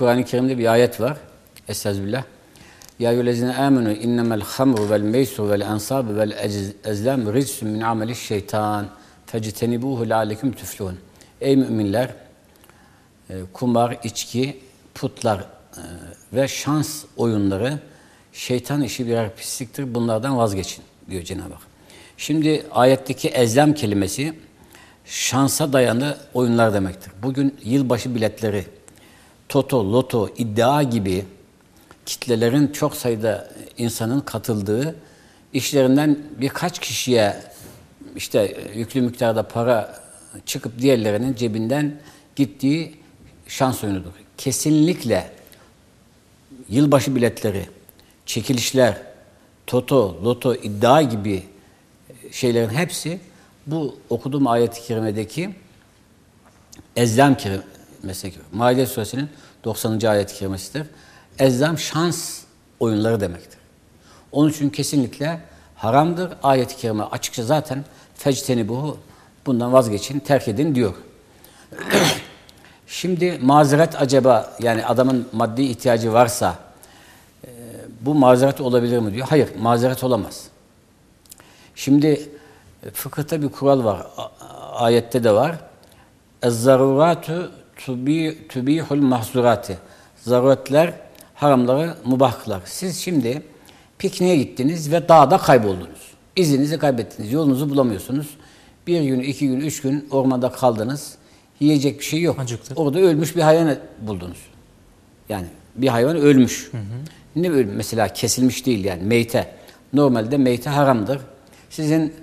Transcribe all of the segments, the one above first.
Kur'an-ı Kerim'de bir ayet var. Estağfirullah. Ya eyyühellezine amenu innemel hamru vel meysru vel ensabu vel ezlam rizsun min ameli şeytan fectenibuhu leallekum tuflihun. Ey müminler e, kumar, içki, putlar e, ve şans oyunları şeytan işi birer pisliktir. Bunlardan vazgeçin diyor Cenab-ı Hak. Şimdi ayetteki ezlem kelimesi şansa dayanı oyunlar demektir. Bugün yılbaşı biletleri, toto, loto, iddia gibi kitlelerin çok sayıda insanın katıldığı işlerinden birkaç kişiye işte yüklü miktarda para çıkıp diğerlerinin cebinden gittiği şans oyunudur. Kesinlikle yılbaşı biletleri, çekilişler, toto, loto, iddia gibi şeylerin hepsi bu okuduğum ayet-i kerimedeki Ezzam kelimesi. Maide suresinin 90. ayet-i kerimesidir. Ezzam şans oyunları demektir. Onun için kesinlikle haramdır. Ayet-i kerime açıkça zaten fecteni bu bundan vazgeçin, terk edin diyor. Şimdi mazeret acaba yani adamın maddi ihtiyacı varsa e, bu mazeret olabilir mi diyor. Hayır, mazeret olamaz. Şimdi e, fıkıhta bir kural var. Ayette de var. Ez-zaruratu tubi, tubihul mahzurati. Zaruretler haramları mubah kılar. Siz şimdi pikniğe gittiniz ve dağda kayboldunuz. İzinizi kaybettiniz. Yolunuzu bulamıyorsunuz. Bir gün, iki gün, üç gün ormanda kaldınız. Yiyecek bir şey yok. Acıktık. Orada ölmüş bir hayvan buldunuz. Yani bir hayvan ölmüş. Ne ölmüş? Mesela kesilmiş değil yani meyte. Normalde meyte haramdır. Sizin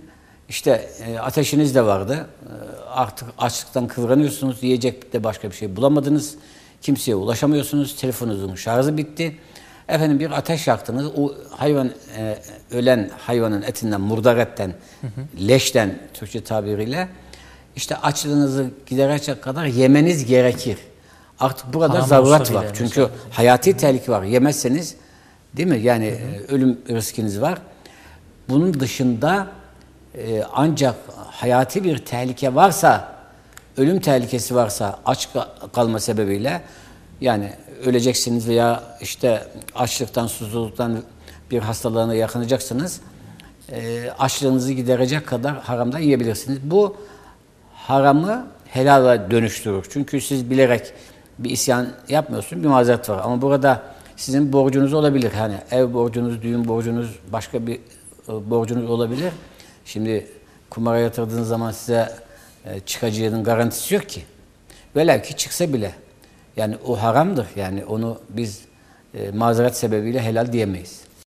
işte e, ateşiniz de vardı. E, artık açlıktan kıvranıyorsunuz. Yiyecek de başka bir şey bulamadınız. Kimseye ulaşamıyorsunuz. Telefonunuzun şarjı bitti. Efendim bir ateş yaktınız. O hayvan e, ölen hayvanın etinden, murdaretten, leşten Türkçe tabiriyle işte açlığınızı giderecek kadar yemeniz gerekir. Artık burada Haram zaruret var. Çünkü hayati tehlike var. Yemezseniz değil mi? Yani e, ölüm riskiniz var. Bunun dışında e, ancak hayati bir tehlike varsa, ölüm tehlikesi varsa aç ka- kalma sebebiyle yani öleceksiniz veya işte açlıktan, susuzluktan bir hastalığına yakınacaksınız. E, açlığınızı giderecek kadar haramdan yiyebilirsiniz. Bu haramı helala dönüştürür. Çünkü siz bilerek bir isyan yapmıyorsunuz, bir mazeret var. Ama burada sizin borcunuz olabilir. Hani ev borcunuz, düğün borcunuz, başka bir e, borcunuz olabilir. Şimdi kumara yatırdığınız zaman size e, çıkacağının garantisi yok ki. Velev ki çıksa bile. Yani o haramdır. Yani onu biz e, mazeret sebebiyle helal diyemeyiz.